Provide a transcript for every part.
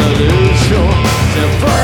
solution.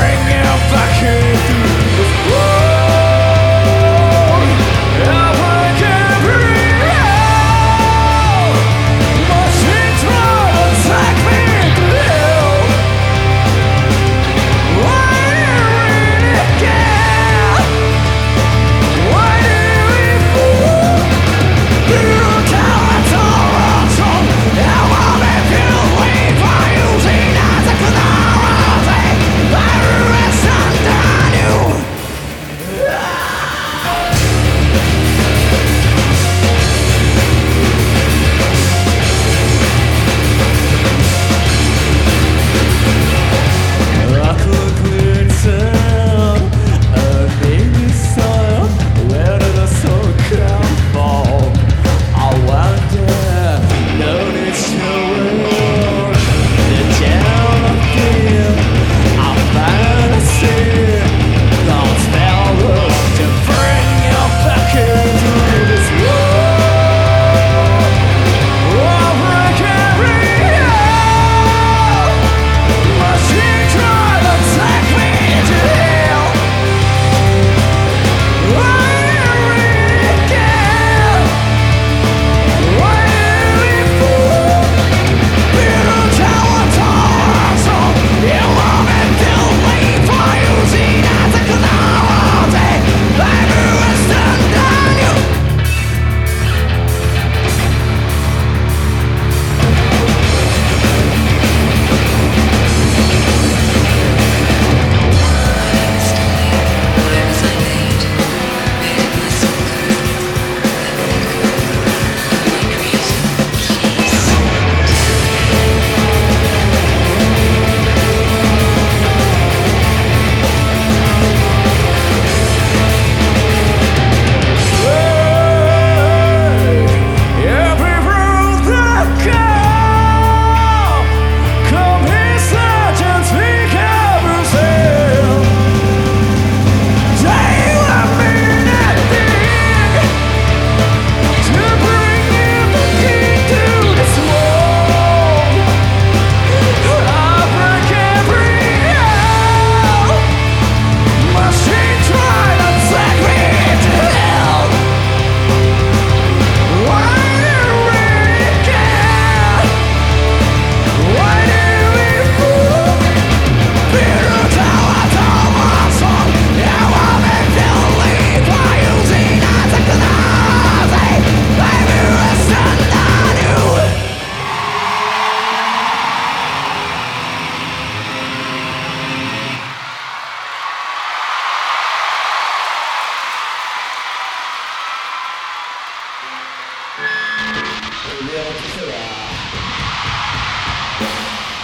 上を落とせば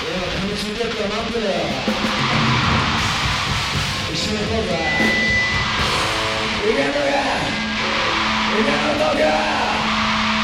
俺は楽しんでるから待ってるよ一緒に行こうぜ。いけんのかいけんのか